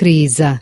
Crisa.